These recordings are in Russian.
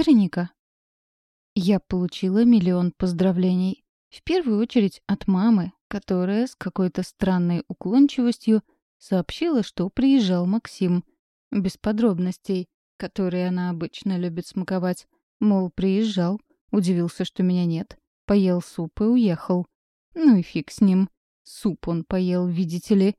Вероника. Я получила миллион поздравлений. В первую очередь от мамы, которая с какой-то странной уклончивостью сообщила, что приезжал Максим. Без подробностей, которые она обычно любит смаковать. Мол, приезжал, удивился, что меня нет, поел суп и уехал. Ну и фиг с ним. Суп он поел, видите ли.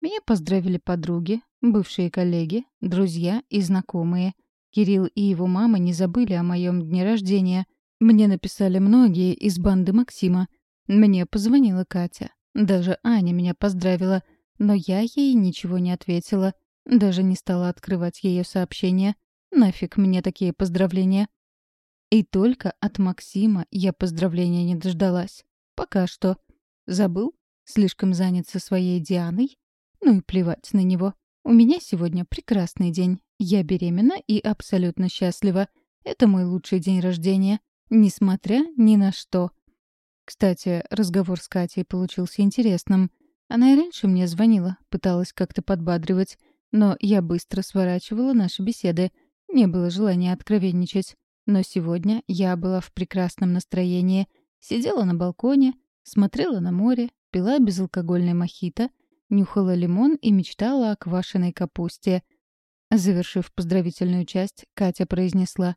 Меня поздравили подруги, бывшие коллеги, друзья и знакомые. Кирилл и его мама не забыли о моем дне рождения. Мне написали многие из банды Максима. Мне позвонила Катя. Даже Аня меня поздравила, но я ей ничего не ответила. Даже не стала открывать ее сообщения. Нафиг мне такие поздравления. И только от Максима я поздравления не дождалась. Пока что. Забыл? Слишком занят со своей Дианой? Ну и плевать на него. У меня сегодня прекрасный день. Я беременна и абсолютно счастлива. Это мой лучший день рождения. Несмотря ни на что. Кстати, разговор с Катей получился интересным. Она и раньше мне звонила, пыталась как-то подбадривать. Но я быстро сворачивала наши беседы. Не было желания откровенничать. Но сегодня я была в прекрасном настроении. Сидела на балконе, смотрела на море, пила безалкогольный мохито, нюхала лимон и мечтала о квашеной капусте. Завершив поздравительную часть, Катя произнесла.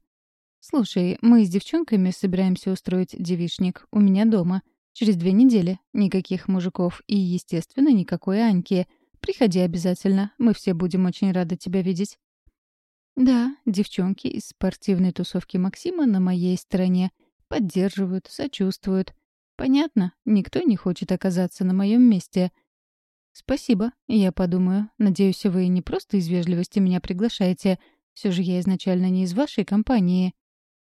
«Слушай, мы с девчонками собираемся устроить девишник у меня дома. Через две недели. Никаких мужиков и, естественно, никакой Аньки. Приходи обязательно. Мы все будем очень рады тебя видеть». Да, девчонки из спортивной тусовки Максима на моей стороне. Поддерживают, сочувствуют. Понятно, никто не хочет оказаться на моем месте. Спасибо, я подумаю. Надеюсь, вы не просто из вежливости меня приглашаете. Все же я изначально не из вашей компании.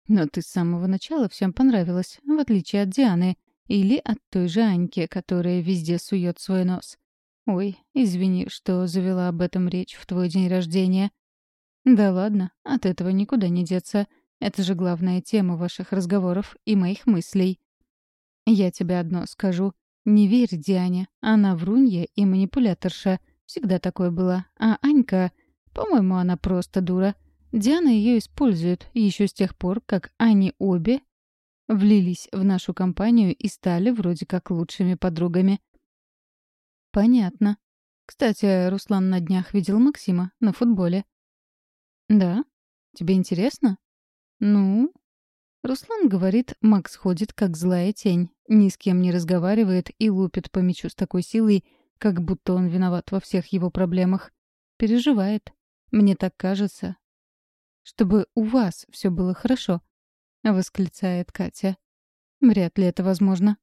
Но ты с самого начала всем понравилась, в отличие от Дианы. Или от той же Аньки, которая везде сует свой нос. Ой, извини, что завела об этом речь в твой день рождения. Да ладно, от этого никуда не деться. Это же главная тема ваших разговоров и моих мыслей. Я тебе одно скажу. Не верь Диане. Она врунья и манипуляторша. Всегда такое была. А Анька... По-моему, она просто дура. Диана ее использует еще с тех пор, как они обе влились в нашу компанию и стали вроде как лучшими подругами. Понятно. Кстати, Руслан на днях видел Максима на футболе. «Да? Тебе интересно?» «Ну?» Руслан говорит, Макс ходит как злая тень, ни с кем не разговаривает и лупит по мячу с такой силой, как будто он виноват во всех его проблемах. Переживает. Мне так кажется. «Чтобы у вас все было хорошо», — восклицает Катя. «Вряд ли это возможно.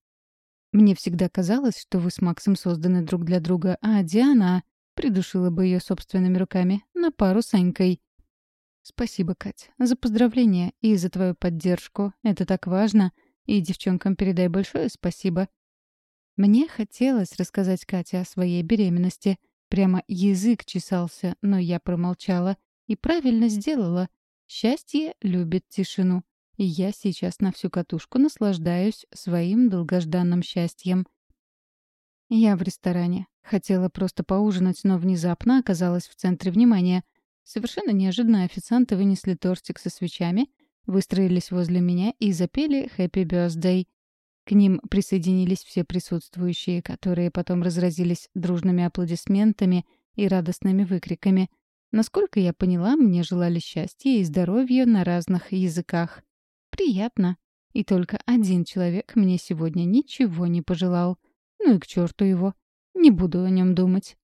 Мне всегда казалось, что вы с Максом созданы друг для друга, а Диана придушила бы ее собственными руками на пару с Анькой. Спасибо, Кать, за поздравления и за твою поддержку. Это так важно. И девчонкам передай большое спасибо. Мне хотелось рассказать Кате о своей беременности. Прямо язык чесался, но я промолчала. И правильно сделала. Счастье любит тишину. И я сейчас на всю катушку наслаждаюсь своим долгожданным счастьем. Я в ресторане. Хотела просто поужинать, но внезапно оказалась в центре внимания — Совершенно неожиданно официанты вынесли тортик со свечами, выстроились возле меня и запели «Happy Birthday». К ним присоединились все присутствующие, которые потом разразились дружными аплодисментами и радостными выкриками. Насколько я поняла, мне желали счастья и здоровья на разных языках. Приятно. И только один человек мне сегодня ничего не пожелал. Ну и к черту его. Не буду о нем думать.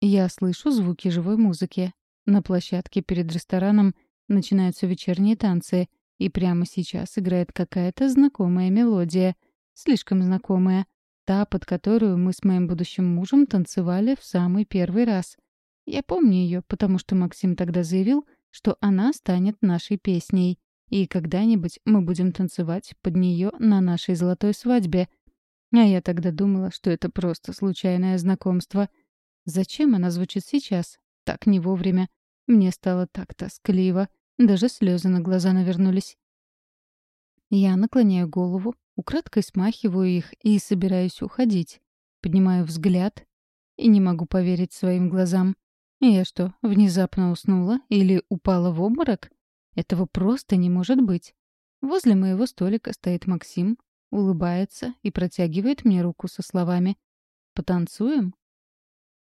Я слышу звуки живой музыки. На площадке перед рестораном начинаются вечерние танцы, и прямо сейчас играет какая-то знакомая мелодия. Слишком знакомая. Та, под которую мы с моим будущим мужем танцевали в самый первый раз. Я помню ее, потому что Максим тогда заявил, что она станет нашей песней. И когда-нибудь мы будем танцевать под нее на нашей золотой свадьбе. А я тогда думала, что это просто случайное знакомство. Зачем она звучит сейчас? Так не вовремя. Мне стало так тоскливо, даже слезы на глаза навернулись. Я наклоняю голову, украдкой смахиваю их и собираюсь уходить. Поднимаю взгляд и не могу поверить своим глазам. Я что, внезапно уснула или упала в обморок? Этого просто не может быть. Возле моего столика стоит Максим, улыбается и протягивает мне руку со словами «Потанцуем?».